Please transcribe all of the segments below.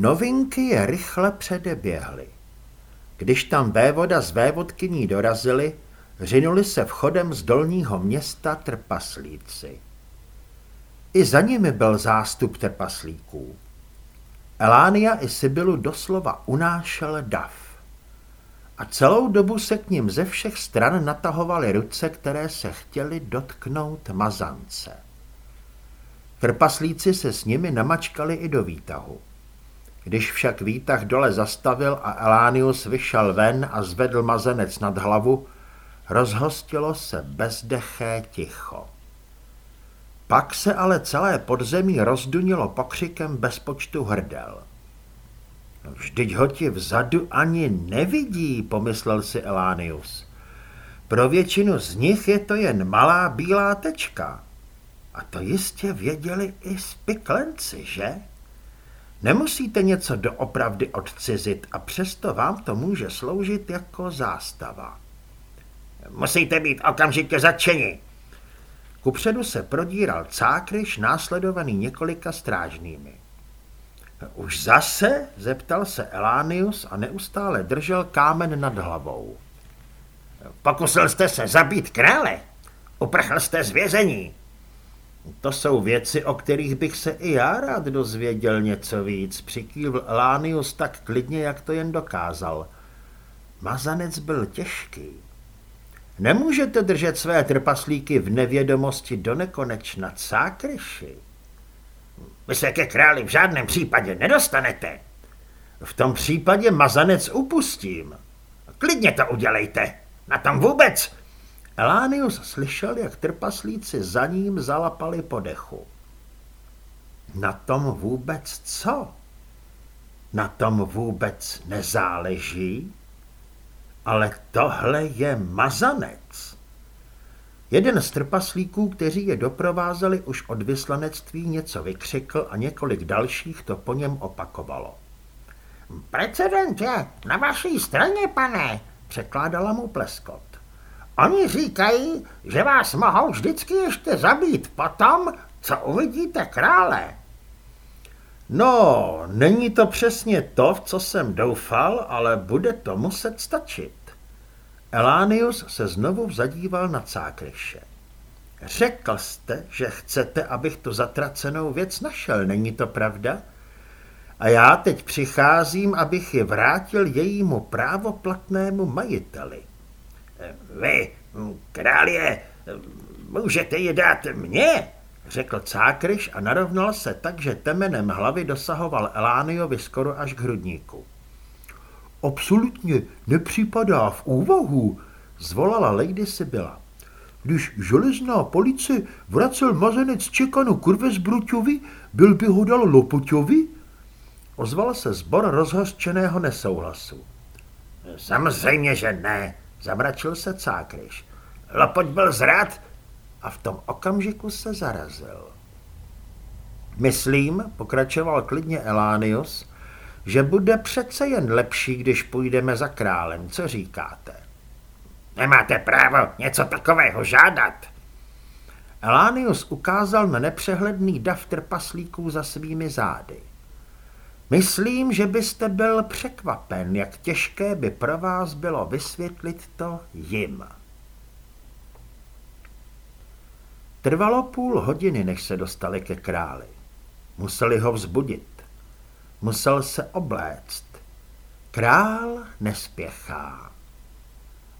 Novinky je rychle předeběhly. Když tam vévoda z vévodkyní dorazili, řinuli se vchodem z dolního města trpaslíci. I za nimi byl zástup trpaslíků. Elánia i Sibylu doslova unášel dav. A celou dobu se k ním ze všech stran natahovaly ruce, které se chtěly dotknout mazance. Trpaslíci se s nimi namačkali i do výtahu. Když však výtah dole zastavil a Elánius vyšel ven a zvedl mazanec nad hlavu, rozhostilo se bezdeché ticho. Pak se ale celé podzemí rozdunilo pokřikem bez počtu hrdel. Vždyť ho ti vzadu ani nevidí, pomyslel si Elánius. Pro většinu z nich je to jen malá bílá tečka. A to jistě věděli i spiklenci, že? Nemusíte něco doopravdy odcizit a přesto vám to může sloužit jako zástava. Musíte být okamžitě zatčeni. Kupředu se prodíral cákryš následovaný několika strážnými. Už zase? zeptal se Elánius a neustále držel kámen nad hlavou. Pokusil jste se zabít krále. Uprchl jste z vězení. To jsou věci, o kterých bych se i já rád dozvěděl něco víc, přikývl Elánius tak klidně, jak to jen dokázal. Mazanec byl těžký. Nemůžete držet své trpaslíky v nevědomosti do nekonečna, cákryši. Vy se ke králi v žádném případě nedostanete. V tom případě mazanec upustím. Klidně to udělejte. Na tom vůbec. Elánius slyšel, jak trpaslíci za ním zalapali po dechu. Na tom vůbec co? Na tom vůbec nezáleží? Ale tohle je mazanec. Jeden z trpaslíků, kteří je doprovázeli už od vyslanectví, něco vykřikl a několik dalších to po něm opakovalo. Precedent je na vaší straně, pane, překládala mu pleskot. Oni říkají, že vás mohou vždycky ještě zabít potom, co uvidíte krále. No, není to přesně to, v co jsem doufal, ale bude to muset stačit. Elánius se znovu zadíval na cákryše. Řekl jste, že chcete, abych tu zatracenou věc našel, není to pravda? A já teď přicházím, abych ji vrátil jejímu právoplatnému majiteli. Vy, králie, můžete ji dát mně? Řekl cákryš a narovnal se tak, že temenem hlavy dosahoval Elániovi skoro až k hrudníku. Absolutně nepřipadá v úvahu, zvolala Lady Sibyla. Když železná policie vracel mazenec Čekanu Kurvesbruťovi, byl by ho dal Lopoťovi? Ozval se zbor rozhořčeného nesouhlasu. Samozřejmě, že ne, zamračil se Cákryš. Lopoť byl zrad a v tom okamžiku se zarazil. Myslím, pokračoval klidně Elánius, že bude přece jen lepší, když půjdeme za králem. Co říkáte? Nemáte právo něco takového žádat. Elánius ukázal na nepřehledný dav trpaslíků za svými zády. Myslím, že byste byl překvapen, jak těžké by pro vás bylo vysvětlit to jim. Trvalo půl hodiny, než se dostali ke králi. Museli ho vzbudit. Musel se obléct. Král nespěchá.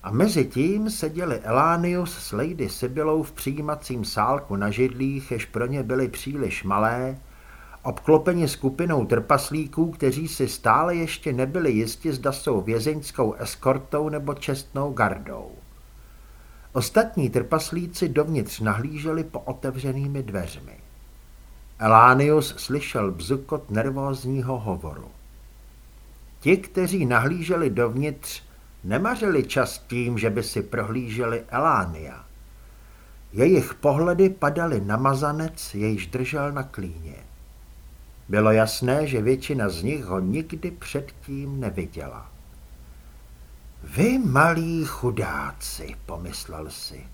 A mezi tím seděli Elánius s Lady Sibylou v přijímacím sálku na židlích, jež pro ně byly příliš malé, obklopeni skupinou trpaslíků, kteří si stále ještě nebyli jisti, zda jsou vězeňskou eskortou nebo čestnou gardou. Ostatní trpaslíci dovnitř nahlíželi po otevřenými dveřmi. Elánius slyšel bzukot nervózního hovoru. Ti, kteří nahlíželi dovnitř, nemařili čas tím, že by si prohlíželi Elánia. Jejich pohledy padaly na mazanec, jejž držel na klíně. Bylo jasné, že většina z nich ho nikdy předtím neviděla. Vy malí chudáci, pomyslel si.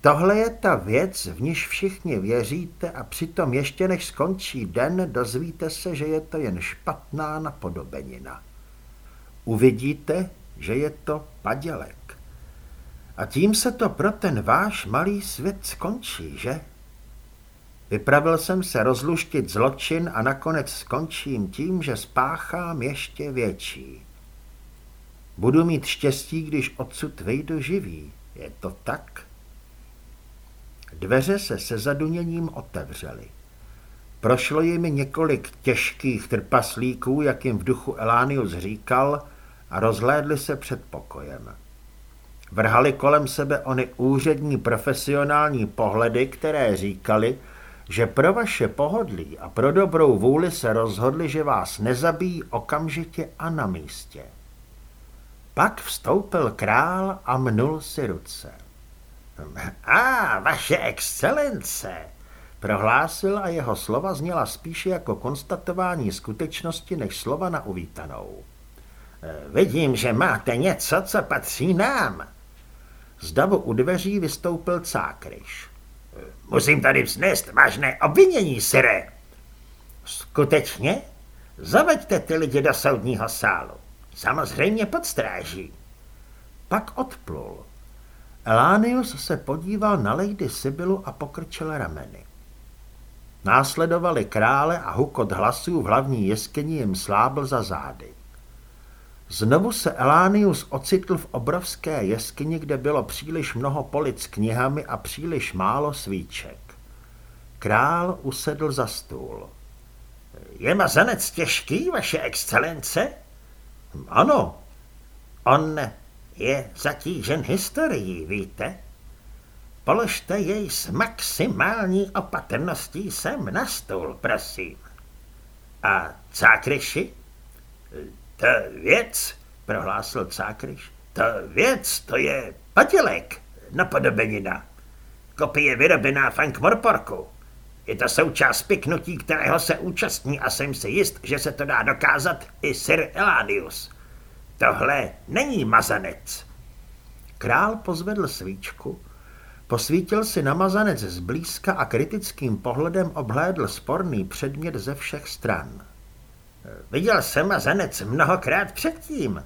Tohle je ta věc, v níž všichni věříte a přitom ještě než skončí den, dozvíte se, že je to jen špatná napodobenina. Uvidíte, že je to padělek. A tím se to pro ten váš malý svět skončí, že? Vypravil jsem se rozluštit zločin a nakonec skončím tím, že spáchám ještě větší. Budu mít štěstí, když odsud vejdu živý. Je to tak? Dveře se se zaduněním otevřely. Prošlo jimi několik těžkých trpaslíků, jak jim v duchu Elánius říkal, a rozhlédli se před pokojem. Vrhali kolem sebe ony úřední profesionální pohledy, které říkali, že pro vaše pohodlí a pro dobrou vůli se rozhodli, že vás nezabijí okamžitě a na místě. Pak vstoupil král a mnul si ruce. A, vaše excelence, prohlásil a jeho slova zněla spíše jako konstatování skutečnosti než slova na uvítanou. Vidím, že máte něco, co patří nám. Z davu u dveří vystoupil cákryš. Musím tady vznést vážné obvinění, sire. Skutečně? Zaveďte ty lidi do soudního sálu. Samozřejmě pod stráží. Pak odplul. Elánius se podíval na Lady Sibylu a pokrčil rameny. Následovali krále a hukot hlasů v hlavní jeskyni jim slábl za zády. Znovu se Elánius ocitl v obrovské jeskyni, kde bylo příliš mnoho polic s knihami a příliš málo svíček. Král usedl za stůl. Je mazanec těžký, vaše excelence? Ano. On je zatížen historií, víte? Položte jej s maximální opatrností sem na stůl, prosím. A cákryši? Ta věc, prohlásil cákryš, ta věc, to je patělek, napodobenina. Kopie vyrobená v Ankh-Morporku. Je to součást piknutí, kterého se účastní a jsem si jist, že se to dá dokázat i Sir Eladius. Tohle není mazanec. Král pozvedl svíčku, posvítil si na mazanec zblízka a kritickým pohledem obhlédl sporný předmět ze všech stran. Viděl jsem mazanec mnohokrát předtím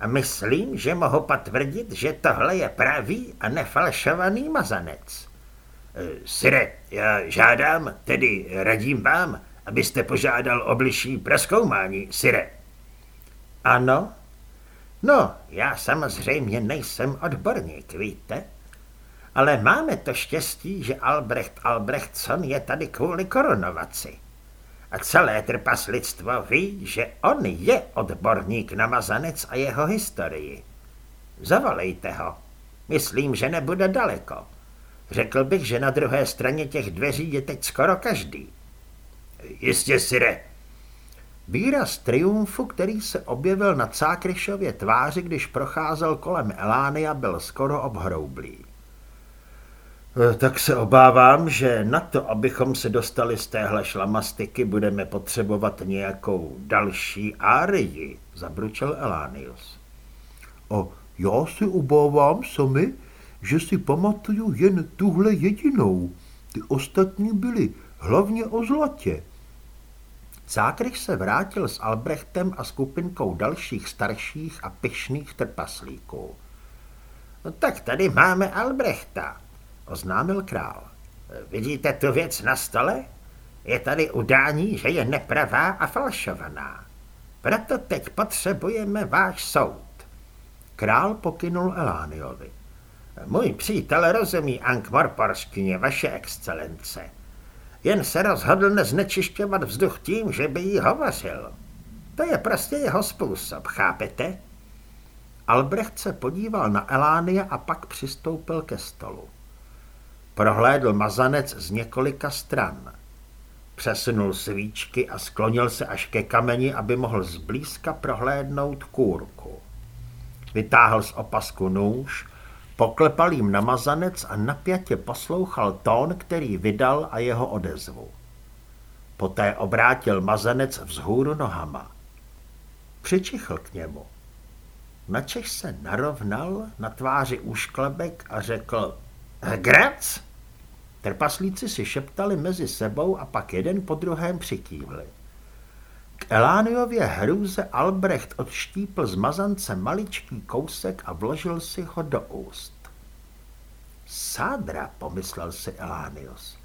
a myslím, že mohu potvrdit, že tohle je pravý a nefalšovaný mazanec. Sire, já žádám, tedy radím vám, abyste požádal o bližší proskoumání, Sire. Ano? No, já samozřejmě nejsem odborník, víte? Ale máme to štěstí, že Albrecht Albrechtson je tady kvůli korunovaci. A celé trpaslictvo ví, že on je odborník na mazanec a jeho historii. Zavolejte ho. Myslím, že nebude daleko. Řekl bych, že na druhé straně těch dveří je teď skoro každý. Jistě, Sire. Výraz triumfu, který se objevil na Cákryšově tváři, když procházel kolem Elánia, byl skoro obhroublý. E, tak se obávám, že na to, abychom se dostali z téhle šlamastiky, budeme potřebovat nějakou další árii, zabručel Elánius. A já si obávám sami, že si pamatuju jen tuhle jedinou. Ty ostatní byly hlavně o zlatě. Zákrych se vrátil s Albrechtem a skupinkou dalších starších a pyšných trpaslíků. No tak tady máme Albrechta, oznámil král. Vidíte tu věc na stole? Je tady udání, že je nepravá a falšovaná. Proto teď potřebujeme váš soud. Král pokynul Elániovi. Můj přítel rozumí Ankh-Morporštině, vaše excelence. Jen se rozhodl neznečišťovat vzduch tím, že by jí hovořil. To je prostě jeho způsob, chápete? Albrecht se podíval na Elánia a pak přistoupil ke stolu. Prohlédl mazanec z několika stran. Přesunul svíčky a sklonil se až ke kameni, aby mohl zblízka prohlédnout kůrku. Vytáhl z opasku nůž Poklepal jim na mazanec a napjatě poslouchal tón, který vydal a jeho odezvu. Poté obrátil mazanec vzhůru nohama. Přičichl k němu. Načež se narovnal na tváři úšklebek a řekl, Grac? Trpaslíci si šeptali mezi sebou a pak jeden po druhém přikývli. K Elániově hrůze Albrecht odštípl z mazance maličký kousek a vložil si ho do úst. Sádra, pomyslel si Elánius.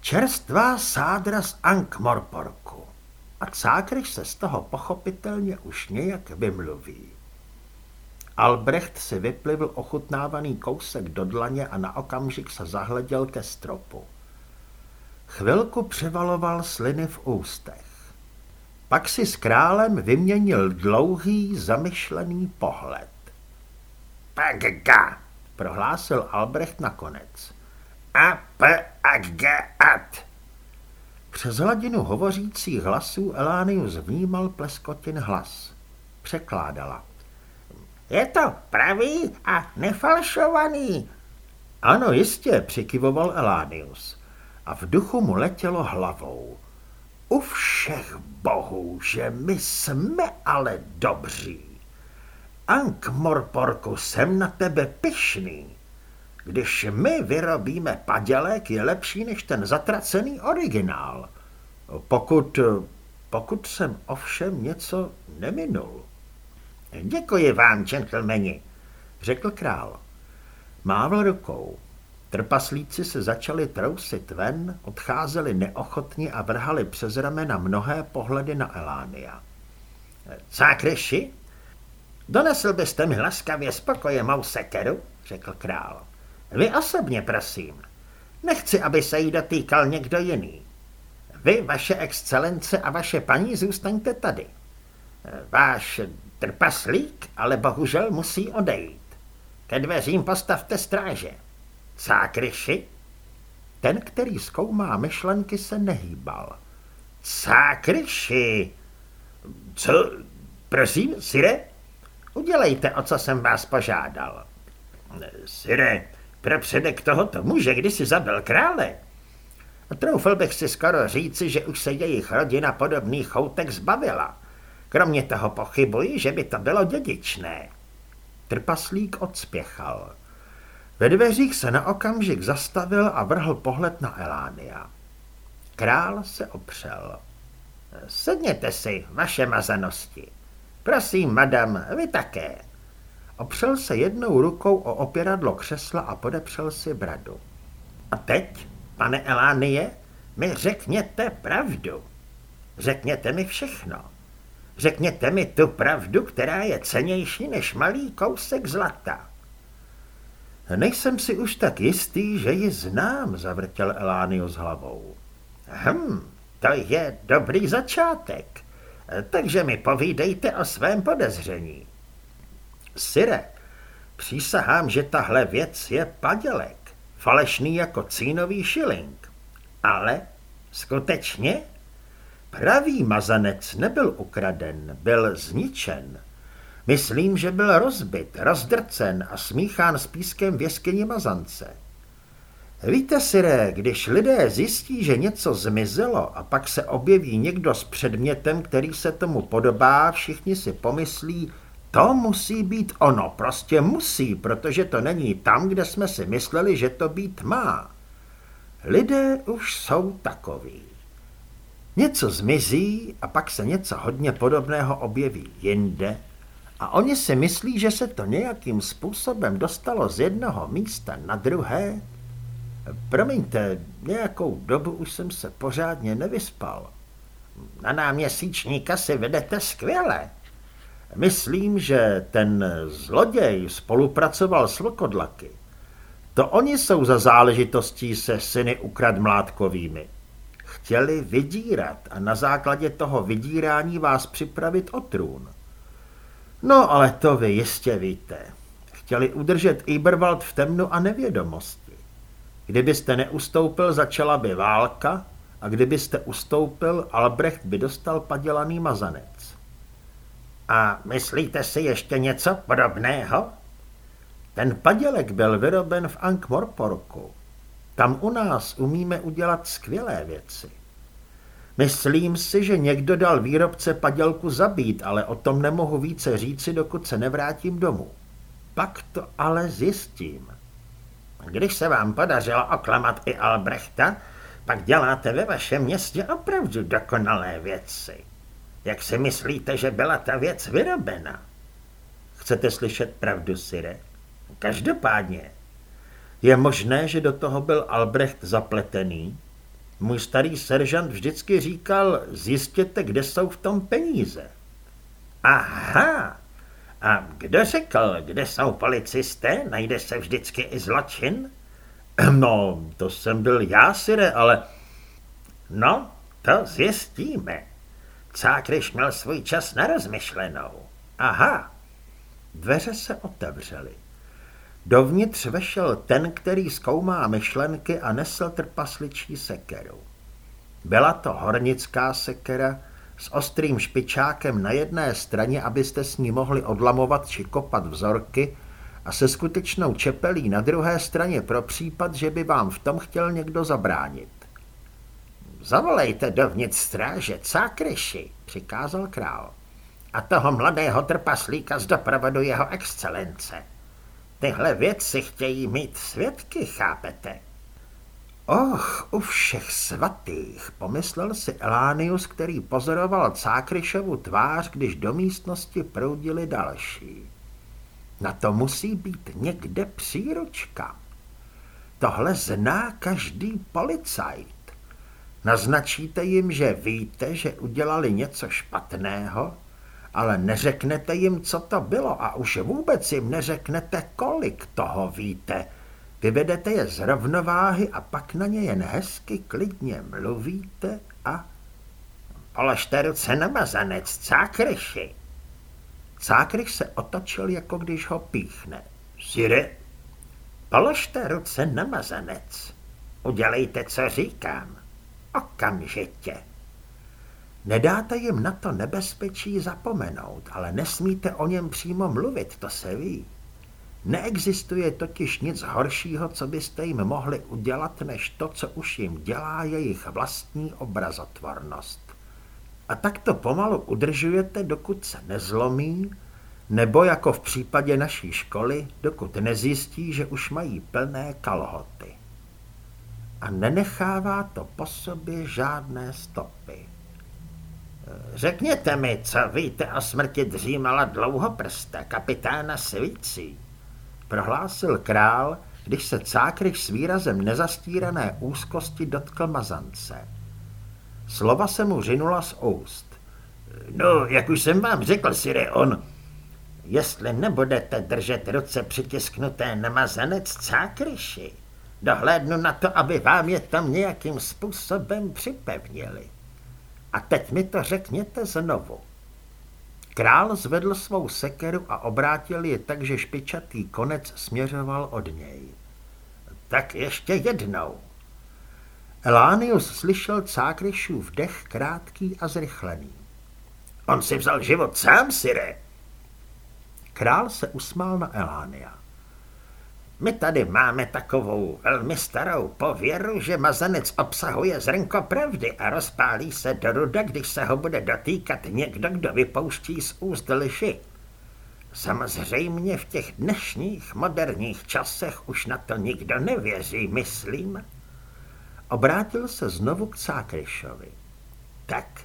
Čerstvá sádra z Ankmorporku. A Cákryš se z toho pochopitelně už nějak vymluví. Albrecht si vyplivl ochutnávaný kousek do dlaně a na okamžik se zahleděl ke stropu. Chvilku převaloval sliny v ústech. Pak si s králem vyměnil dlouhý, zamyšlený pohled. Pagga, prohlásil Albrecht nakonec. A p a g at. Přes hladinu hovořících hlasů Elánius vnímal pleskotin hlas. Překládala. Je to pravý a nefalšovaný. Ano, jistě, přikyvoval Elánius. A v duchu mu letělo hlavou. U všech bohů, že my jsme ale dobří. Ank Morporku, jsem na tebe pyšný. Když my vyrobíme padělek, je lepší než ten zatracený originál. Pokud, pokud jsem ovšem něco neminul. Děkuji vám, gentlemani, řekl král. Mávl rukou. Trpaslíci se začali trousit ven, odcházeli neochotně a vrhali přes ramena mnohé pohledy na Elánia. Cákryši, donesl byste mi laskavě spokoje mou sekeru, řekl král. Vy osobně, prosím. Nechci, aby se jí dotýkal někdo jiný. Vy, vaše excelence a vaše paní zůstaňte tady. Váš trpaslík ale bohužel musí odejít. Ke dveřím postavte stráže. Cákryši? Ten, který zkoumá myšlenky, se nehýbal. Cákryši! Co? Prosím, Sire? Udělejte, o co jsem vás požádal. Sire, pro předek tohoto muže kdysi zabil krále. A troufl bych si skoro říci, že už se jejich rodina podobných choutek zbavila. Kromě toho pochybuji, že by to bylo dědičné. Trpaslík odspěchal. Ve dveřích se na okamžik zastavil a vrhl pohled na Elánia. Král se opřel. Sedněte si, vaše mazanosti. Prosím, madam, vy také. Opřel se jednou rukou o opěradlo křesla a podepřel si bradu. A teď, pane Elánie, mi řekněte pravdu. Řekněte mi všechno. Řekněte mi tu pravdu, která je cenější než malý kousek zlata. Nejsem si už tak jistý, že ji znám, zavrtěl Elánio s hlavou. Hm, to je dobrý začátek. Takže mi povídejte o svém podezření. Sire, přísahám, že tahle věc je padělek, falešný jako cínový šiling. Ale skutečně? Pravý mazanec nebyl ukraden, byl zničen. Myslím, že byl rozbit, rozdrcen a smíchán s pískem v jeskyni mazance. Víte, Siré, když lidé zjistí, že něco zmizelo a pak se objeví někdo s předmětem, který se tomu podobá, všichni si pomyslí, to musí být ono, prostě musí, protože to není tam, kde jsme si mysleli, že to být má. Lidé už jsou takoví. Něco zmizí a pak se něco hodně podobného objeví jinde a oni si myslí, že se to nějakým způsobem dostalo z jednoho místa na druhé. Promiňte, nějakou dobu už jsem se pořádně nevyspal. Na náměsíčníka si vedete skvěle. Myslím, že ten zloděj spolupracoval s vlkodlaky. To oni jsou za záležitostí se syny ukrad mládkovými. Chtěli vydírat a na základě toho vydírání vás připravit o trůn. No, ale to vy jistě víte. Chtěli udržet Iberwald v temnu a nevědomosti. Kdybyste neustoupil, začala by válka a kdybyste ustoupil, Albrecht by dostal padělaný mazanec. A myslíte si ještě něco podobného? Ten padělek byl vyroben v Ankh-Morporku. Tam u nás umíme udělat skvělé věci. Myslím si, že někdo dal výrobce padělku zabít, ale o tom nemohu více říci, dokud se nevrátím domů. Pak to ale zjistím. když se vám podařilo oklamat i Albrechta, pak děláte ve vašem městě opravdu dokonalé věci. Jak si myslíte, že byla ta věc vyrobena? Chcete slyšet pravdu, Sire? Každopádně. Je možné, že do toho byl Albrecht zapletený? Můj starý seržant vždycky říkal, zjistěte, kde jsou v tom peníze. Aha, a kdo řekl, kde jsou policisté? Najde se vždycky i zločin? No, to jsem byl já, Sire, ale... No, to zjistíme. Cákryš měl svůj čas na rozmyšlenou. Aha. Dveře se otevřely. Dovnitř vešel ten, který zkoumá myšlenky a nesl trpasličí sekeru. Byla to hornická sekera s ostrým špičákem na jedné straně, abyste s ní mohli odlamovat či kopat vzorky, a se skutečnou čepelí na druhé straně pro případ, že by vám v tom chtěl někdo zabránit. Zavolejte dovnitř stráže Cákryši, přikázal král, a toho mladého trpaslíka z doprovodu jeho excelence. Tyhle věci chtějí mít svědky, chápete? Och, u všech svatých, pomyslel si Elánius, který pozoroval Cákryšovu tvář, když do místnosti proudili další. Na to musí být někde příručka. Tohle zná každý policajt. Naznačíte jim, že víte, že udělali něco špatného, ale neřeknete jim, co to bylo a už vůbec jim neřeknete, kolik toho víte. Vyvedete je z rovnováhy a pak na ně jen hezky klidně mluvíte a... Položte ruce na mazanec, cákryši. Cákryš se otočil, jako když ho píchne. Sire, položte ruce na mazanec. Udělejte, co říkám. Okamžitě. Nedáte jim na to nebezpečí zapomenout, ale nesmíte o něm přímo mluvit, to se ví. Neexistuje totiž nic horšího, co byste jim mohli udělat, než to, co už jim dělá jejich vlastní obrazotvornost. A tak to pomalu udržujete, dokud se nezlomí, nebo jako v případě naší školy, dokud nezjistí, že už mají plné kalhoty. A nenechává to po sobě žádné stopy. Řekněte mi, co víte o smrti dřímala dlouhoprsta, kapitána Svící, prohlásil král, když se cákryš s výrazem nezastírané úzkosti dotkl mazance. Slova se mu řinula z úst. No, jak už jsem vám řekl, Sire, on... Jestli nebudete držet ruce přitisknuté na mazanec cákryši, dohlédnu na to, aby vám je tam nějakým způsobem připevnili. A teď mi to řekněte znovu. Král zvedl svou sekeru a obrátil je tak, že špičatý konec směřoval od něj. Tak ještě jednou. Elánius slyšel Cákryšův dech krátký a zrychlený. On si vzal život sám, Sire. Král se usmál na Elánia. My tady máme takovou velmi starou pověru, že mazanec obsahuje zrnko pravdy a rozpálí se do ruda, když se ho bude dotýkat někdo, kdo vypouští z úst lži. Samozřejmě v těch dnešních moderních časech už na to nikdo nevěří, myslím. Obrátil se znovu k Cákryšovi. Tak,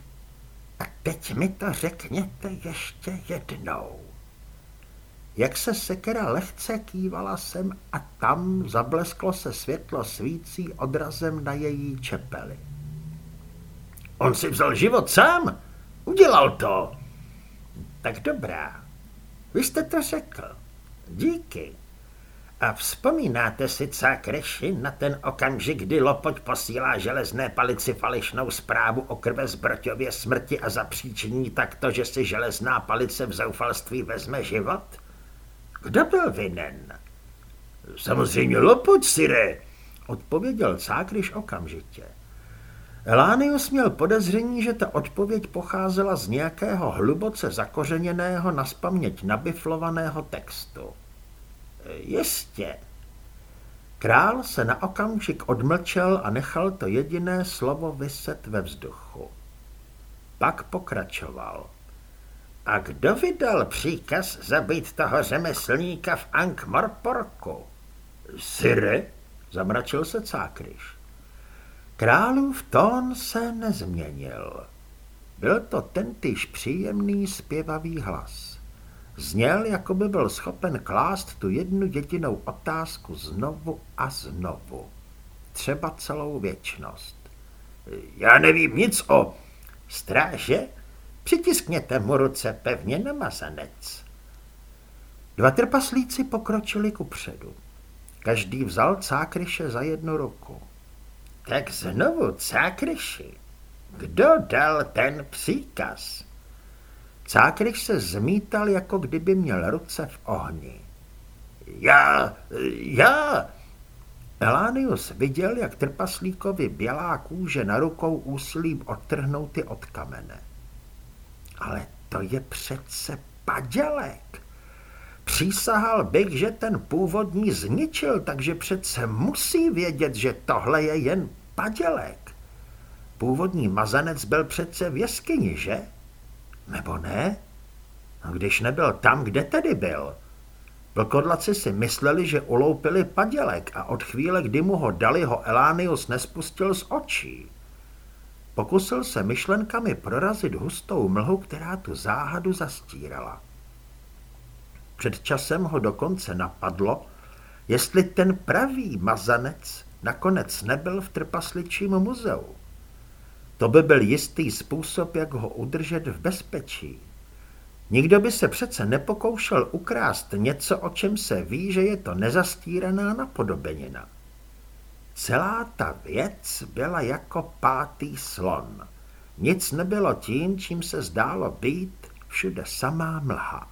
a teď mi to řekněte ještě jednou. Jak se sekera lehce kývala sem a tam zablesklo se světlo svící odrazem na její čepeli. On si vzal život sám, udělal to. Tak dobrá, vy jste to řekl. Díky. A vzpomínáte si, Cákreši, na ten okamžik, kdy Lopoť posílá železné palici falešnou zprávu o krve zbroťově smrti a zapříčiní takto, že si železná palice v zoufalství vezme život? Kdo byl vinen? Samozřejmě Lopoť, sire, odpověděl Cákryš okamžitě. Elánius měl podezření, že ta odpověď pocházela z nějakého hluboce zakořeněného, naspaměť nabiflovaného textu. Jistě. Král se na okamžik odmlčel a nechal to jediné slovo vyset ve vzduchu. Pak pokračoval. A kdo vydal příkaz zabít toho řemeslníka v Ankh-Morporku? Syre? Zamračil se cákryš. Králův tón se nezměnil. Byl to tentýž příjemný zpěvavý hlas. Zněl, jako by byl schopen klást tu jednu jedinou otázku znovu a znovu. Třeba celou věčnost. Já nevím nic o... Stráže? Přitiskněte mu ruce pevně na mazanec. Dva trpaslíci pokročili ku předu. Každý vzal cákryše za jednu ruku. Tak znovu cákryši. Kdo dal ten příkaz? Cákryš se zmítal, jako kdyby měl ruce v ohni. Já, já... Elánius viděl, jak trpaslíkovi bělá kůže na rukou úsilím odtrhnout ty od kamene. Ale to je přece padělek. Přísahal bych, že ten původní zničil, takže přece musí vědět, že tohle je jen padělek. Původní mazanec byl přece v jeskyni, že? Nebo ne? No, když nebyl tam, kde tedy byl? Vlkodlaci si mysleli, že uloupili padělek a od chvíle, kdy mu ho dali, ho Elánius nespustil z očí. Pokusil se myšlenkami prorazit hustou mlhu, která tu záhadu zastírala. Před časem ho dokonce napadlo, jestli ten pravý mazanec nakonec nebyl v trpasličím muzeu. To by byl jistý způsob, jak ho udržet v bezpečí. Nikdo by se přece nepokoušel ukrást něco, o čem se ví, že je to nezastíraná napodobenina. Celá ta věc byla jako pátý slon. Nic nebylo tím, čím se zdálo být všude samá mlha.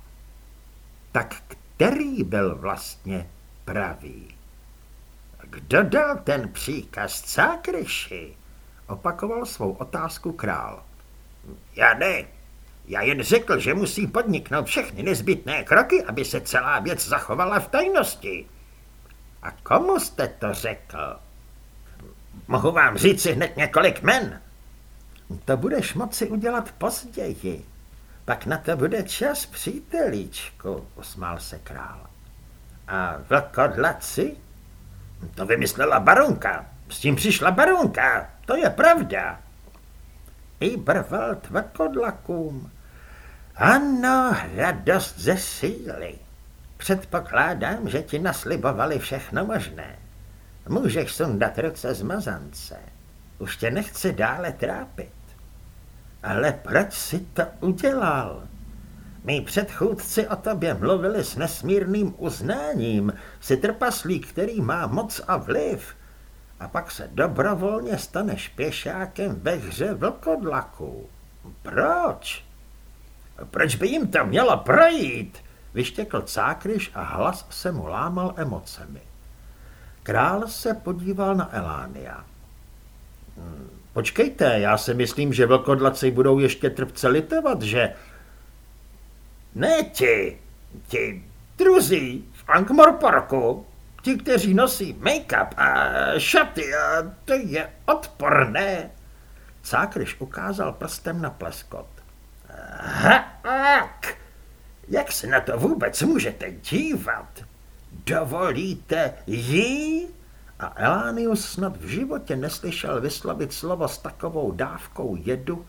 Tak který byl vlastně pravý? Kdo dal ten příkaz Cákryši? Opakoval svou otázku král. Já ne. Já jen řekl, že musí podniknout všechny nezbytné kroky, aby se celá věc zachovala v tajnosti. A komu jste to řekl? Mohu vám říct si hned několik men. To budeš moci udělat později. Pak na to bude čas, přítelíčku, usmál se král. A vlkodlaci? To vymyslela baronka. S tím přišla baronka. To je pravda. I brvalt vlkodlakům. Ano, radost ze síly. Předpokládám, že ti naslibovali všechno možné. Můžeš sundat ruce z mazance. Už tě nechci dále trápit. Ale proč si to udělal? Mí předchůdci o tobě mluvili s nesmírným uznáním, si trpaslík, který má moc a vliv. A pak se dobrovolně staneš pěšákem ve hře vlkodlaku. Proč? Proč by jim to mělo projít? Vyštěkl cákryš a hlas se mu lámal emocemi. Král se podíval na Elánia. Hmm, počkejte, já si myslím, že vlkodlaci budou ještě trpce litovat, že... Ne ti, ti druzí v Ankmorporku, ti, kteří nosí make-up a šaty, a to je odporné. Cákryš ukázal prstem na pleskot. Tak, jak se na to vůbec můžete dívat? Dovolíte jí? A Elánius snad v životě neslyšel vyslovit slovo s takovou dávkou jedu.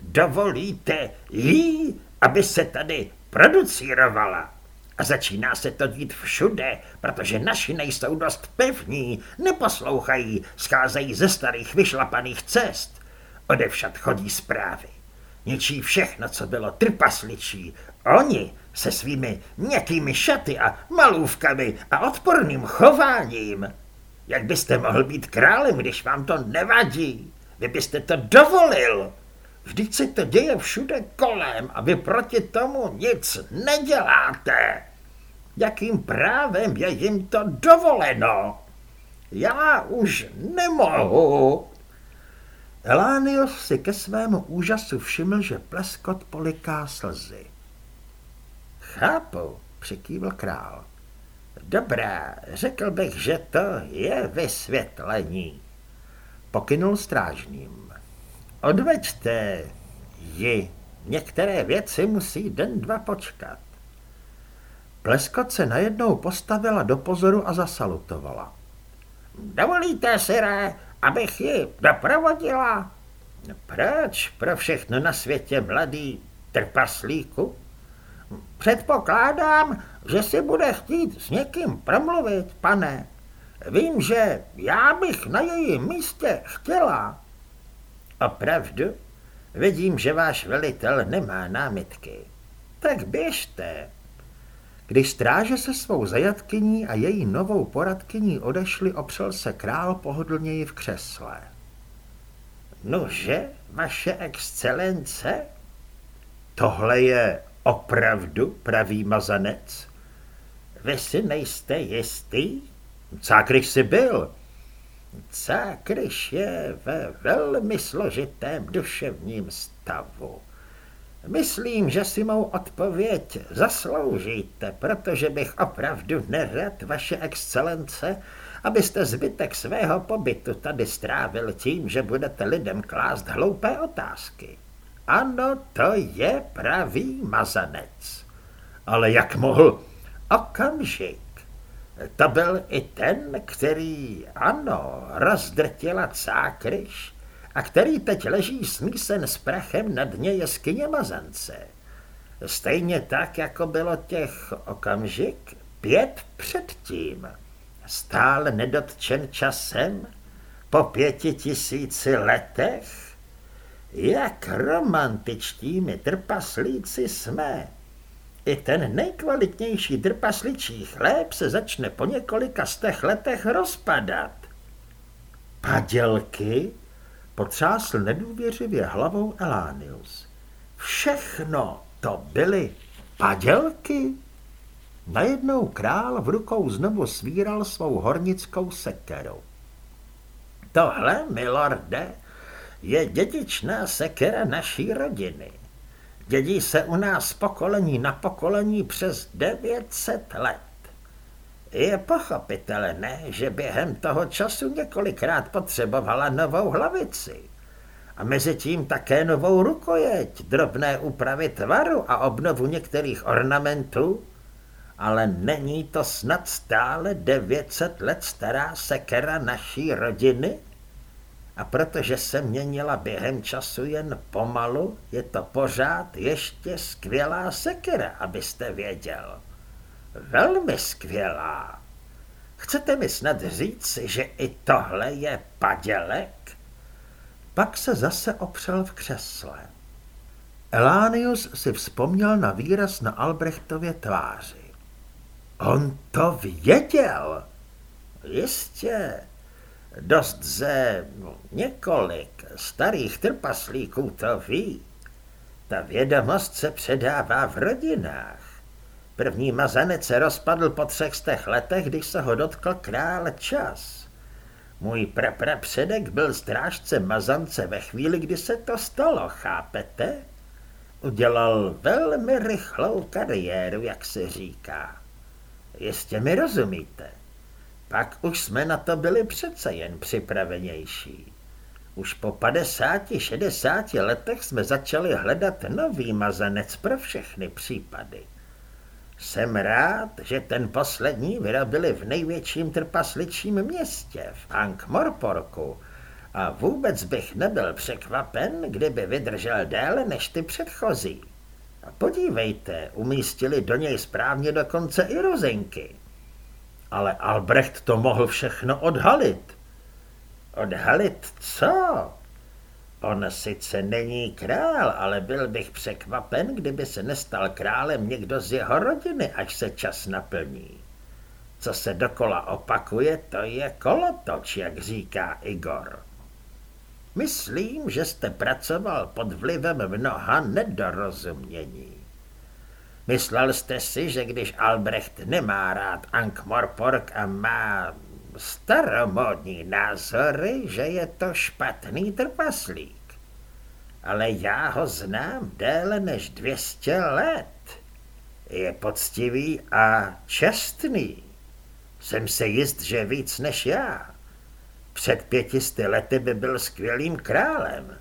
Dovolíte jí, aby se tady producírovala? A začíná se to dít všude, protože naši nejsou dost pevní, neposlouchají, scházejí ze starých vyšlapaných cest. Odevšad chodí zprávy. Ničí všechno, co bylo trpasličí. Oni se svými měkkými šaty a malůvkami a odporným chováním. Jak byste mohl být králem, když vám to nevadí? Vy byste to dovolil. Vždyť se to děje všude kolem a vy proti tomu nic neděláte. Jakým právem je jim to dovoleno? Já už nemohu. Elánios si ke svému úžasu všiml, že pleskot poliká slzy. Chápu, přikývl král. Dobrá, řekl bych, že to je vysvětlení. Pokynul strážným. Pleskot se najednou postavila do pozoru a zasalutovala. Dovolíte, sire, abych ji doprovodila? Proč pro všechno na světě mladý trpaslíku? Předpokládám, že si bude chtít s někým promluvit, pane. Vím, že já bych na jejím místě chtěla. Opravdu? Vidím, že váš velitel nemá námitky. Tak běžte. Když stráže se svou zajatkyní a její novou poradkyní odešli, opřel se král pohodlněji v křesle. Nože, vaše excelence? Tohle je opravdu pravý mazanec? Vy si nejste jistý? Cákryš si byl. Cákryš je ve velmi složitém duševním stavu. Myslím, že si mou odpověď zasloužíte, protože bych opravdu nerad, vaše excelence, abyste zbytek svého pobytu tady strávil tím, že budete lidem klást hloupé otázky. Ano, to je pravý mazanec. Ale jak mohl? Okamžik. To byl i ten, který, ano, rozdrtila cákryš a který teď leží smísen s prachem na dně jeskyně Mazance. Stejně tak, jako bylo těch okamžik pět předtím. Stál nedotčen časem po pěti tisíci letech? Jak romantičtí my trpaslíci jsme. I ten nejkvalitnější trpasličí chléb se začne po několika stech letech rozpadat. Padělky? Potřásl nedůvěřivě hlavou Elánius. Všechno to byly padělky? Najednou král v rukou znovu svíral svou hornickou sekeru. Tohle, milorde, je dědičná sekera naší rodiny. Dědí se u nás pokolení na pokolení přes 900 let. Je pochopitelné, že během toho času několikrát potřebovala novou hlavici. A mezi tím také novou rukojeť, drobné úpravy tvaru a obnovu některých ornamentů. Ale není to snad stále 900 let stará sekera naší rodiny? A protože se měnila během času jen pomalu, je to pořád ještě skvělá sekera, abyste věděl. Velmi skvělá. Chcete mi snad říct, že i tohle je padělek? Pak se zase opřel v křesle. Elánius si vzpomněl na výraz na Albrechtově tváři. On to věděl. Jistě, dost ze několik starých trpaslíků to ví. Ta vědomost se předává v rodinách. První mazanec se rozpadl po třech stech letech, když se ho dotkl král čas. Můj praprapředek byl strážce mazance ve chvíli, kdy se to stalo, chápete? Udělal velmi rychlou kariéru, jak se říká. Jistě mi rozumíte. Pak už jsme na to byli přece jen připravenější. Už po 50-60 letech jsme začali hledat nový mazanec pro všechny případy. Jsem rád, že ten poslední vyrobili v největším trpasličím městě, v Ankh-Morporku, a vůbec bych nebyl překvapen, kdyby vydržel déle než ty předchozí. A podívejte, umístili do něj správně dokonce i rozinky. Ale Albrecht to mohl všechno odhalit. Odhalit co? On sice není král, ale byl bych překvapen, kdyby se nestal králem někdo z jeho rodiny, až se čas naplní. Co se dokola opakuje, to je kolotoč, jak říká Igor. Myslím, že jste pracoval pod vlivem mnoha nedorozumění. Myslel jste si, že když Albrecht nemá rád Ankh-Morpork a má staromodní názory, že je to špatný trpaslík. Ale já ho znám déle než 200 let. Je poctivý a čestný. Jsem se jist, že víc než já. Před pětisty lety by byl skvělým králem.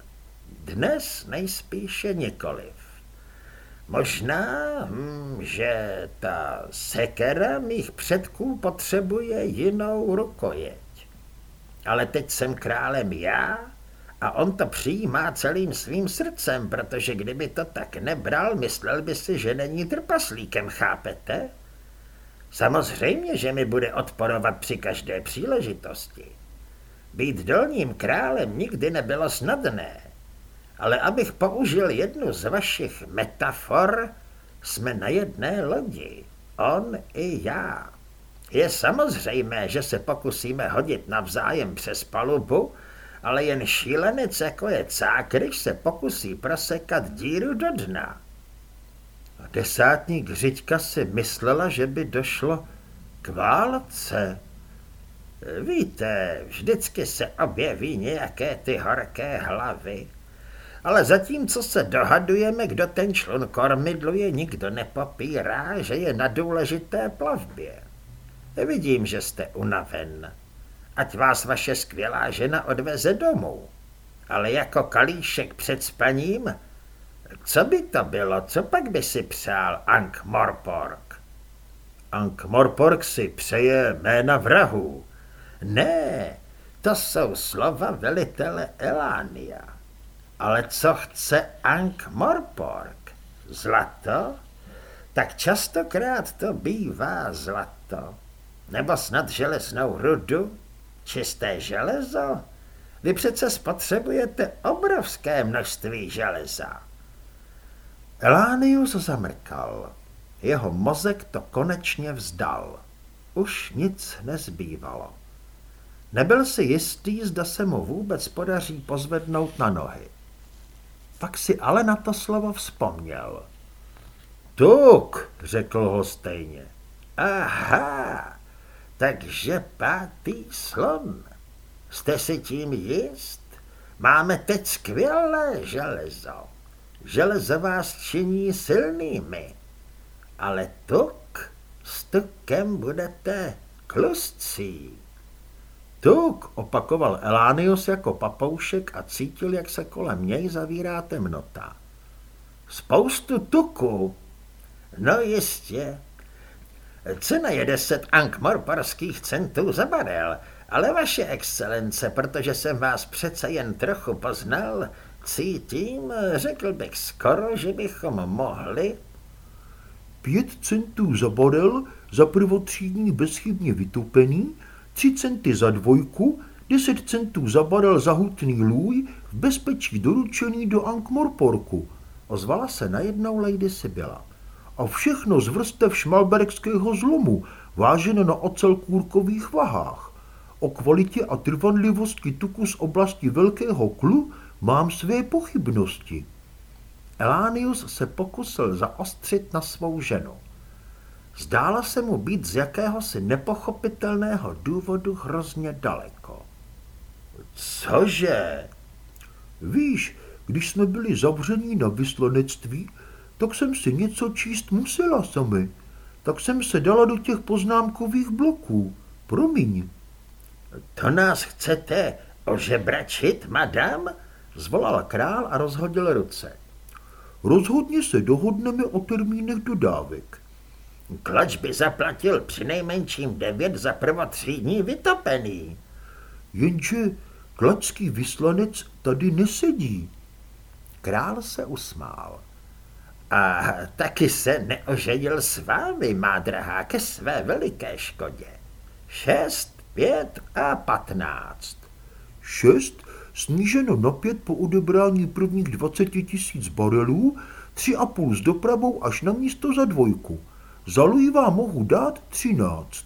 Dnes nejspíše nikoliv. Možná, hm, že ta sekera mých předků potřebuje jinou rukojeť. Ale teď jsem králem já a on to přijímá celým svým srdcem, protože kdyby to tak nebral, myslel by si, že není trpaslíkem, chápete? Samozřejmě, že mi bude odporovat při každé příležitosti. Být dolním králem nikdy nebylo snadné, ale abych použil jednu z vašich metafor, jsme na jedné lodi, on i já. Je samozřejmé, že se pokusíme hodit navzájem přes palubu, ale jen šílenec jako je cákryš se pokusí prosekat díru do dna. Desátník Řiďka si myslela, že by došlo k válce. Víte, vždycky se objeví nějaké ty horké hlavy. Ale zatímco se dohadujeme, kdo ten člun kormidluje, nikdo nepopírá, že je na důležité plavbě. Vidím, že jste unaven. Ať vás vaše skvělá žena odveze domů. Ale jako kalíšek před spaním, co by to bylo, co pak by si přál Ank Morpork? Ank Morpork si přeje jména vrahů. Ne, to jsou slova velitele Elánia. Ale co chce Ank Morpork? Zlato? Tak častokrát to bývá zlato. Nebo snad železnou rudu? Čisté železo? Vy přece spotřebujete obrovské množství železa. Elánius zamrkal. Jeho mozek to konečně vzdal. Už nic nezbývalo. Nebyl si jistý, zda se mu vůbec podaří pozvednout na nohy. Pak si ale na to slovo vzpomněl. Tuk, řekl ho stejně. Aha, takže pátý slon. Jste si tím jist? Máme teď skvělé železo. Železo vás činí silnými. Ale tuk, s tukem budete klustcí. Tuk, opakoval Elánius jako papoušek a cítil, jak se kolem něj zavírá temnota. Spoustu tuku. No jistě, Cena je deset ankmorporských centů za barel, ale vaše excelence, protože jsem vás přece jen trochu poznal, cítím, řekl bych skoro, že bychom mohli... Pět centů za barel, za prvotřídní bezchybně vytupený, tři centy za dvojku, deset centů za barel za hutný lůj, v bezpečí doručený do Ankmorporku, ozvala se najednou Lady Sibylla a všechno z vrstev šmalbergského zlomu, vážené na ocelkůrkových vahách. O kvalitě a trvanlivosti tuku z oblasti Velkého klu mám své pochybnosti. Elánius se pokusil zaostřit na svou ženu. Zdála se mu být z jakéhosi nepochopitelného důvodu hrozně daleko. Cože? Víš, když jsme byli zavření na vyslanectví, tak jsem si něco číst musela sami. Tak jsem se dala do těch poznámkových bloků. Promiň. To nás chcete ožebračit, madam? Zvolal král a rozhodil ruce. Rozhodně se dohodneme o termínech dodávek. Klač by zaplatil přinejmenším devět za prvotřídní vytopený. Jenže klačský vyslanec tady nesedí. Král se usmál. A taky se neoženil s vámi, má drahá, ke své veliké škodě. Šest, pět a patnáct. Šest sníženo na pět po odebrání prvních dvaceti tisíc barelů, tři a půl s dopravou až na místo za dvojku. Za vám mohu dát třináct.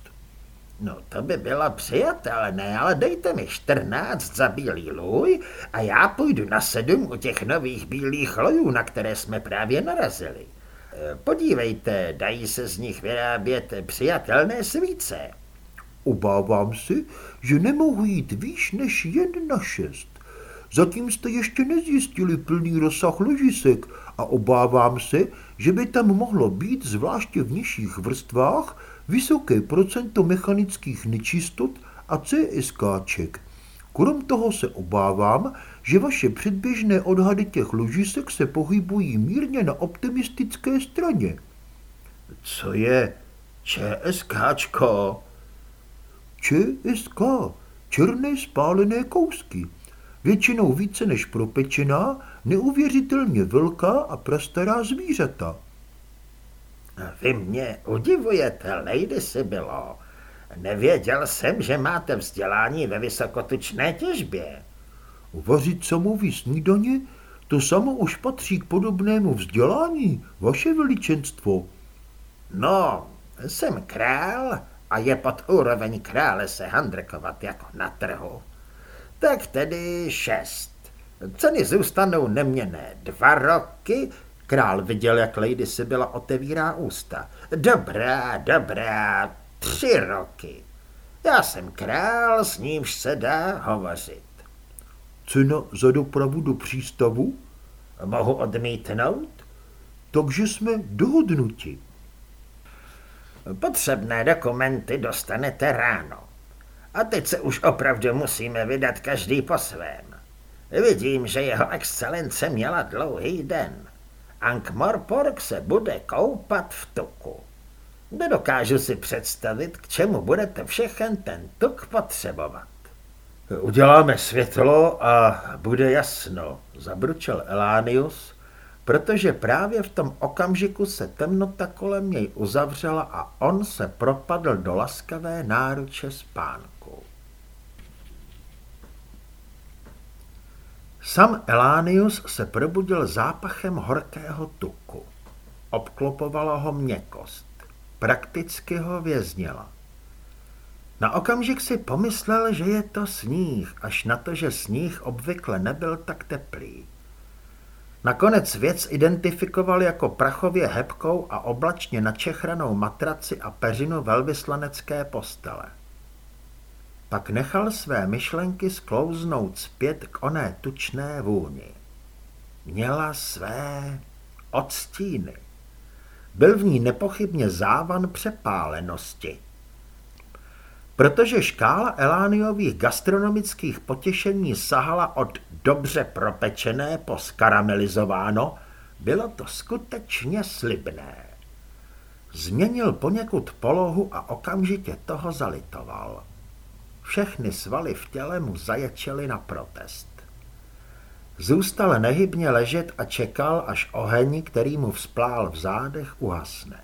No to by bylo přijatelné, ale dejte mi 14 za bílý lůj a já půjdu na sedm u těch nových bílých lojů, na které jsme právě narazili. E, podívejte, dají se z nich vyrábět přijatelné svíce. Obávám se, že nemohu jít výš než jen na šest. Zatím jste ještě nezjistili plný rozsah ložisek a obávám se, že by tam mohlo být, zvláště v nižších vrstvách, vysoké procento mechanických nečistot a CSKček. Krom toho se obávám, že vaše předběžné odhady těch ložisek se pohybují mírně na optimistické straně. Co je ČSKčko? ČSK, černé spálené kousky. Většinou více než propečená, neuvěřitelně velká a prastará zvířata. Vy mě udivujete, Lady Sibilo. Nevěděl jsem, že máte vzdělání ve vysokotučné těžbě. Vařit samový snídaně? To samo už patří k podobnému vzdělání, vaše veličenstvo. No, jsem král a je pod úroveň krále se handrkovat jako na trhu. Tak tedy šest. Ceny zůstanou neměné dva roky. Král viděl, jak Lady Sibyla otevírá ústa. Dobrá, dobrá, tři roky. Já jsem král, s nímž se dá hovořit. Cena za dopravu do přístavu? Mohu odmítnout? Takže jsme dohodnuti. Potřebné dokumenty dostanete ráno. A teď se už opravdu musíme vydat každý po svém. Vidím, že jeho excelence měla dlouhý den. Ankh-Morpork se bude koupat v tuku. Nedokážu si představit, k čemu budete všechen ten tuk potřebovat. Uděláme světlo a bude jasno, zabručel Elánius, protože právě v tom okamžiku se temnota kolem něj uzavřela a on se propadl do laskavé náruče spánku. Sam Elánius se probudil zápachem horkého tuku. Obklopovala ho měkost. Prakticky ho vězněla. Na okamžik si pomyslel, že je to sníh, až na to, že sníh obvykle nebyl tak teplý. Nakonec věc identifikoval jako prachově hebkou a oblačně načechranou matraci a peřinu velvyslanecké postele. Pak nechal své myšlenky sklouznout zpět k oné tučné vůni. Měla své odstíny. Byl v ní nepochybně závan přepálenosti. Protože škála Elániových gastronomických potěšení sahala od dobře propečené po skaramelizováno, bylo to skutečně slibné. Změnil poněkud polohu a okamžitě toho zalitoval. Všechny svaly v těle mu zaječely na protest. Zůstal nehybně ležet a čekal, až oheň, který mu vzplál v zádech, uhasne.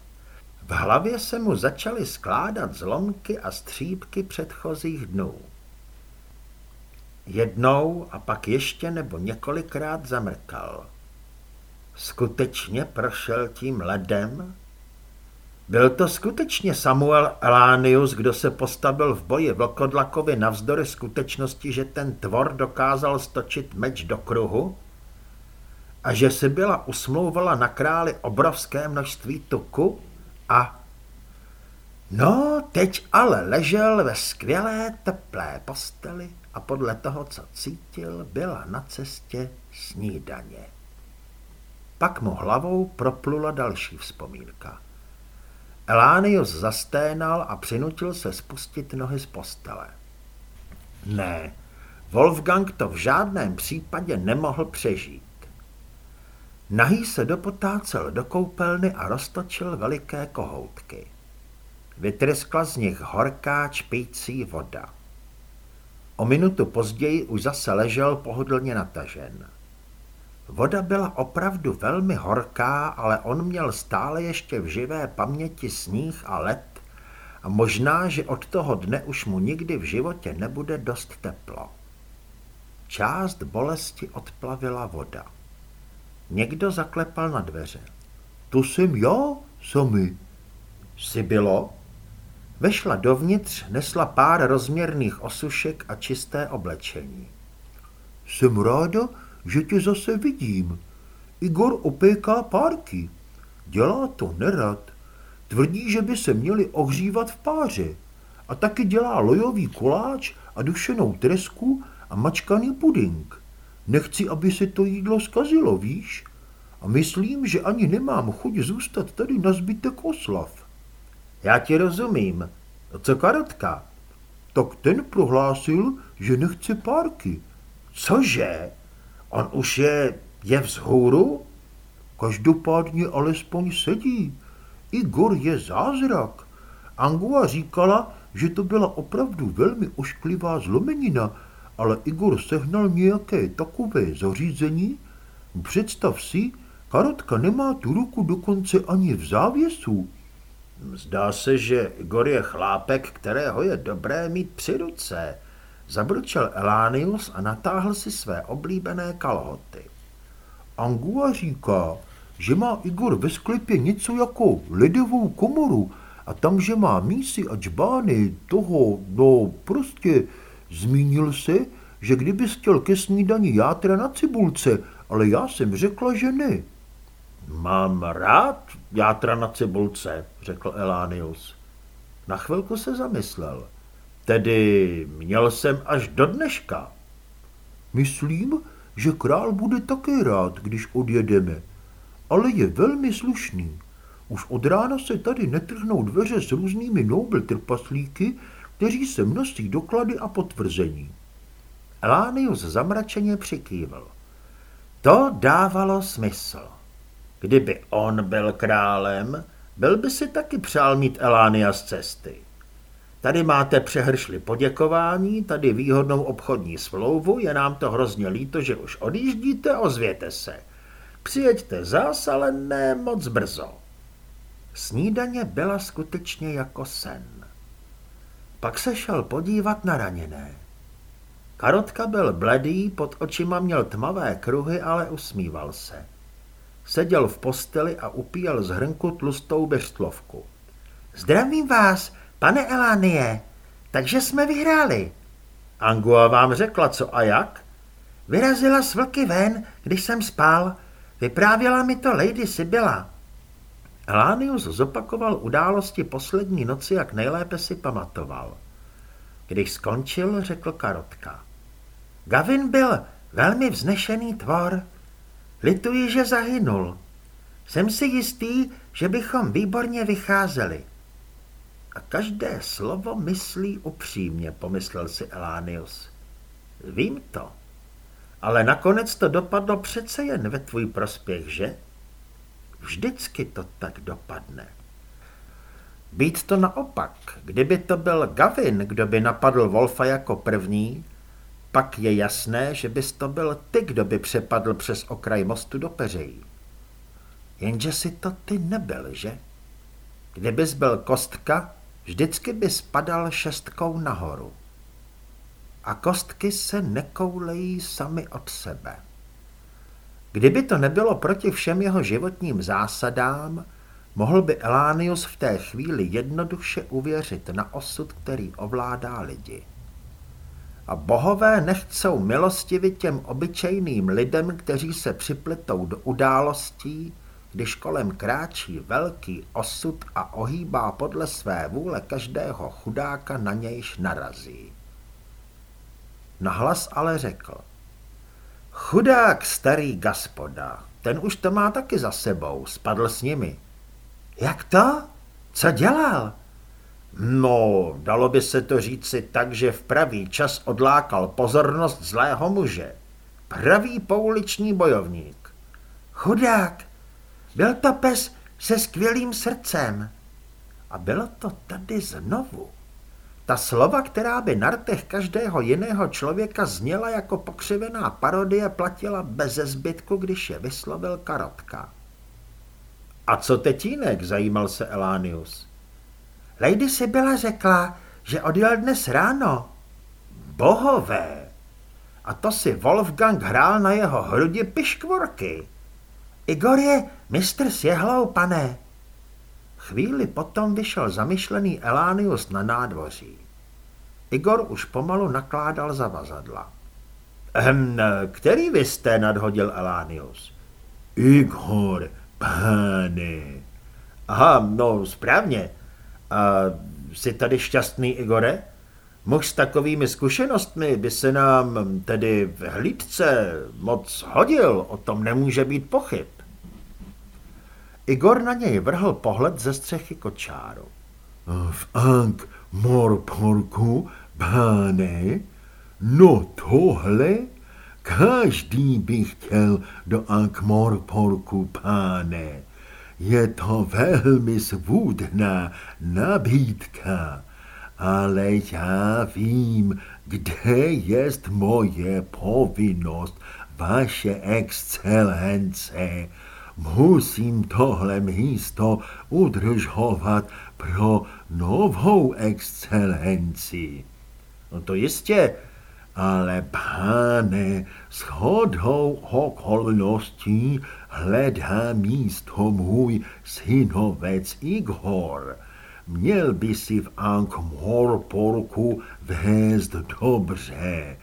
V hlavě se mu začaly skládat zlomky a střípky předchozích dnů. Jednou a pak ještě nebo několikrát zamrkal. Skutečně prošel tím ledem? Byl to skutečně Samuel Elánius, kdo se postavil v boji vlkodlakovi navzdory skutečnosti, že ten tvor dokázal stočit meč do kruhu? A že si byla usmlouvala na králi obrovské množství tuku? A no, teď ale ležel ve skvělé teplé posteli a podle toho, co cítil, byla na cestě snídaně. Pak mu hlavou proplula další vzpomínka. Elánius zasténal a přinutil se spustit nohy z postele. Ne, Wolfgang to v žádném případě nemohl přežít. Nahý se dopotácel do koupelny a roztočil veliké kohoutky. Vytryskla z nich horká čpící voda. O minutu později už zase ležel pohodlně natažen. Voda byla opravdu velmi horká, ale on měl stále ještě v živé paměti sníh a led a možná, že od toho dne už mu nikdy v životě nebude dost teplo. Část bolesti odplavila voda. Někdo zaklepal na dveře. To jsem já, sami. bylo? Vešla dovnitř, nesla pár rozměrných osušek a čisté oblečení. Jsem ráda, že tě zase vidím. Igor opéká párky. Dělá to nerad. Tvrdí, že by se měli ohřívat v páře. A taky dělá lojový koláč a dušenou tresku a mačkaný puding. Nechci, aby se to jídlo zkazilo, víš? A myslím, že ani nemám chuť zůstat tady na zbytek oslav. Já ti rozumím. Co karotka? tak ten prohlásil, že nechce párky. Cože? On už je, je vzhůru? Každopádně alespoň sedí. Igor je zázrak. Angua říkala, že to byla opravdu velmi ošklivá zlomenina, ale Igor sehnal nějaké takové zařízení. Představ si, Karotka nemá tu ruku dokonce ani v závěsu. Zdá se, že Igor je chlápek, kterého je dobré mít při ruce. Zabručel Elánius a natáhl si své oblíbené kalhoty. Angua říká, že má Igor ve sklepě něco jako ledovou komoru a tam, že má mísy a čbány toho, no prostě zmínil se, že kdyby chtěl ke snídani játra na cibulce, ale já jsem řekla, že ne. Mám rád játra na cibulce, řekl Elánius. Na chvilku se zamyslel. Tedy měl jsem až do dneška. Myslím, že král bude také rád, když odjedeme, ale je velmi slušný. Už od rána se tady netrhnou dveře s různými nobel trpaslíky, kteří se nosí doklady a potvrzení. Elánius zamračeně přikývl. To dávalo smysl. Kdyby on byl králem, byl by si taky přál mít Elánia z cesty. Tady máte přehršli poděkování, tady výhodnou obchodní smlouvu, je nám to hrozně líto, že už odjíždíte, ozvěte se. Přijeďte zás, ale ne moc brzo. Snídaně byla skutečně jako sen. Pak se šel podívat na raněné. Karotka byl bledý, pod očima měl tmavé kruhy, ale usmíval se. Seděl v posteli a upíjel z hrnku tlustou beřtlovku. Zdravím vás, pane Elánie, takže jsme vyhráli. Angua vám řekla co a jak? Vyrazila s vlky ven, když jsem spal. Vyprávěla mi to Lady Sibylla. Elánius zopakoval události poslední noci, jak nejlépe si pamatoval. Když skončil, řekl Karotka. Gavin byl velmi vznešený tvor. Lituji, že zahynul. Jsem si jistý, že bychom výborně vycházeli. A každé slovo myslí upřímně, pomyslel si Elánius. Vím to. Ale nakonec to dopadlo přece jen ve tvůj prospěch, že? Vždycky to tak dopadne. Být to naopak, kdyby to byl Gavin, kdo by napadl Wolfa jako první, pak je jasné, že bys to byl ty, kdo by přepadl přes okraj mostu do peřejí. Jenže si to ty nebyl, že? Kdybys byl kostka, vždycky bys padal šestkou nahoru. A kostky se nekoulejí sami od sebe. Kdyby to nebylo proti všem jeho životním zásadám, mohl by Elánius v té chvíli jednoduše uvěřit na osud, který ovládá lidi. A bohové nechcou milostivi těm obyčejným lidem, kteří se připletou do událostí, když kolem kráčí velký osud a ohýbá podle své vůle každého chudáka na nějž narazí. Nahlas ale řekl. Chudák starý gaspoda, ten už to má taky za sebou, spadl s nimi. Jak to? Co dělal? No, dalo by se to říci tak, že v pravý čas odlákal pozornost zlého muže. Pravý pouliční bojovník. Chudák, byl to pes se skvělým srdcem. A bylo to tady znovu. Ta slova, která by na rtech každého jiného člověka zněla jako pokřivená parodie, platila bez zbytku, když je vyslovil Karotka. A co tetínek, zajímal se Elánius. Lady byla řekla, že odjel dnes ráno. Bohové! A to si Wolfgang hrál na jeho hrudi piškvorky. Igor je mistr s jehlou, pane. Chvíli potom vyšel zamyšlený Elánius na nádvoří. Igor už pomalu nakládal zavazadla. Ehm, který vy jste, nadhodil Elánius. Igor, pane. Aha, no správně. A jsi tady šťastný, Igore? Muž s takovými zkušenostmi by se nám tedy v hlídce moc hodil, o tom nemůže být pochyb. Igor na něj vrhl pohled ze střechy kočáru. V Ank Morporku Páne, no tohle, každý by chtěl do Ankmorporku, páne. Je to velmi svůdná nabídka, ale já vím, kde je moje povinnost, vaše excelence. Musím tohle místo udržovat pro novou excelenci. No to jistě, ale páne, s chodou okolností hledá místo můj synovec Igor. Měl by si v Ankh-Morporku vést dobře.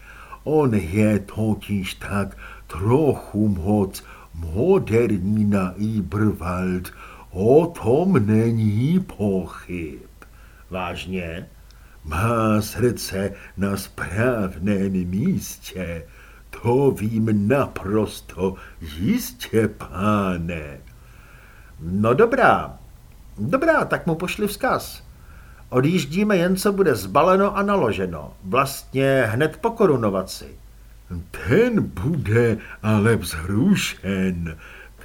On je totiž tak trochu moc moderní na Ibrwald, o tom není pochyb. Vážně? Má srdce na správném místě, to vím naprosto jistě, páne. No dobrá, dobrá, tak mu pošli vzkaz. Odjíždíme jen, co bude zbaleno a naloženo. Vlastně hned po korunovaci. Ten bude ale vzrušen,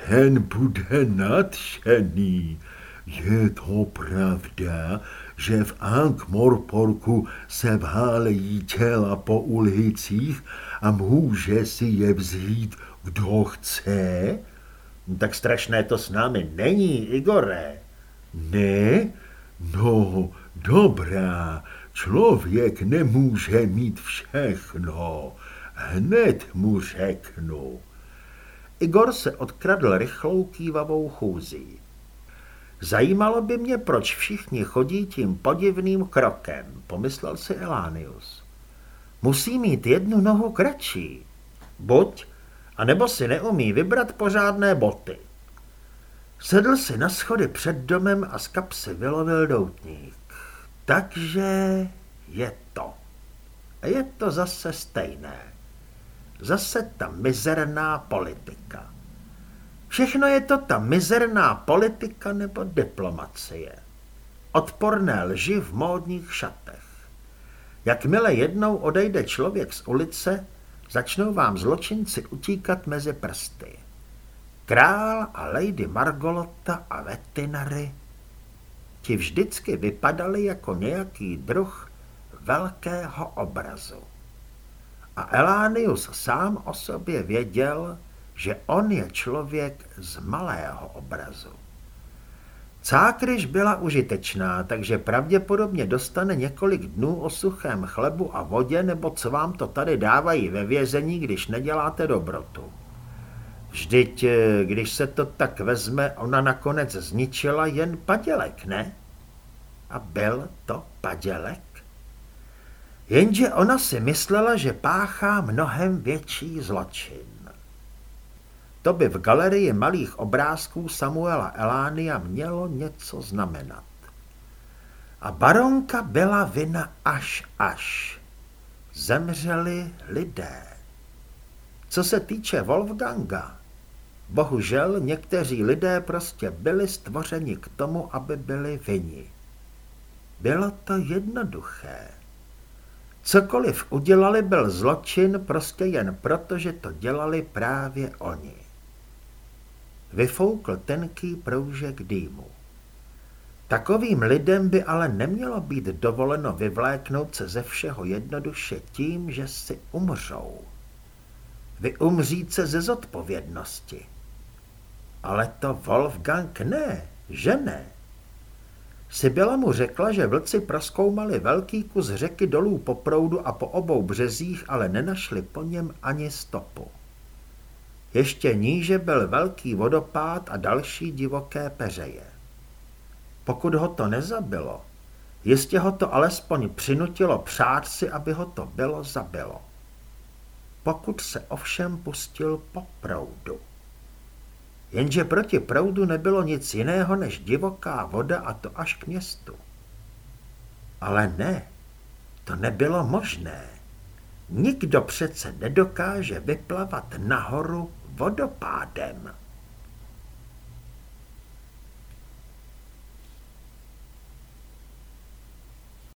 ten bude nadšený. Je to pravda, že v Ankh-Morporku se válejí těla po ulicích a může si je vzít, kdo chce? Tak strašné to s námi není, Igore. Ne? No, dobrá, člověk nemůže mít všechno. Hned mu řeknu. Igor se odkradl rychlou kývavou chůzí. Zajímalo by mě, proč všichni chodí tím podivným krokem, pomyslel si Elánius. Musí mít jednu nohu kratší. Buď, anebo si neumí vybrat pořádné boty. Sedl si na schody před domem a z kapsy vylovil doutník. Takže je to. Je to zase stejné. Zase ta mizerná politika. Všechno je to ta mizerná politika nebo diplomacie. Odporné lži v módních šatech. Jakmile jednou odejde člověk z ulice, začnou vám zločinci utíkat mezi prsty. Král a lady Margolota a veterinary, ti vždycky vypadali jako nějaký druh velkého obrazu. A Elánius sám o sobě věděl, že on je člověk z malého obrazu. Cákryž byla užitečná, takže pravděpodobně dostane několik dnů o suchém chlebu a vodě, nebo co vám to tady dávají ve vězení, když neděláte dobrotu. Vždyť, eh, když se to tak vezme, ona nakonec zničila jen padělek, ne? A byl to padělek? Jenže ona si myslela, že páchá mnohem větší zločin. To by v galerii malých obrázků Samuela Elánia mělo něco znamenat. A baronka byla vina až až. Zemřeli lidé. Co se týče Wolfganga, bohužel někteří lidé prostě byli stvořeni k tomu, aby byli vini. Bylo to jednoduché. Cokoliv udělali, byl zločin prostě jen proto, že to dělali právě oni. Vyfoukl tenký proužek dýmu. Takovým lidem by ale nemělo být dovoleno vyvléknout se ze všeho jednoduše tím, že si umřou. Vyumřít se ze zodpovědnosti. Ale to Wolfgang ne, že ne. Sibila mu řekla, že vlci proskoumali velký kus řeky dolů po proudu a po obou březích, ale nenašli po něm ani stopu. Ještě níže byl velký vodopád a další divoké peřeje. Pokud ho to nezabilo, jistě ho to alespoň přinutilo přát si, aby ho to bylo zabilo. Pokud se ovšem pustil po proudu. Jenže proti proudu nebylo nic jiného než divoká voda a to až k městu. Ale ne, to nebylo možné. Nikdo přece nedokáže vyplavat nahoru vodopádem.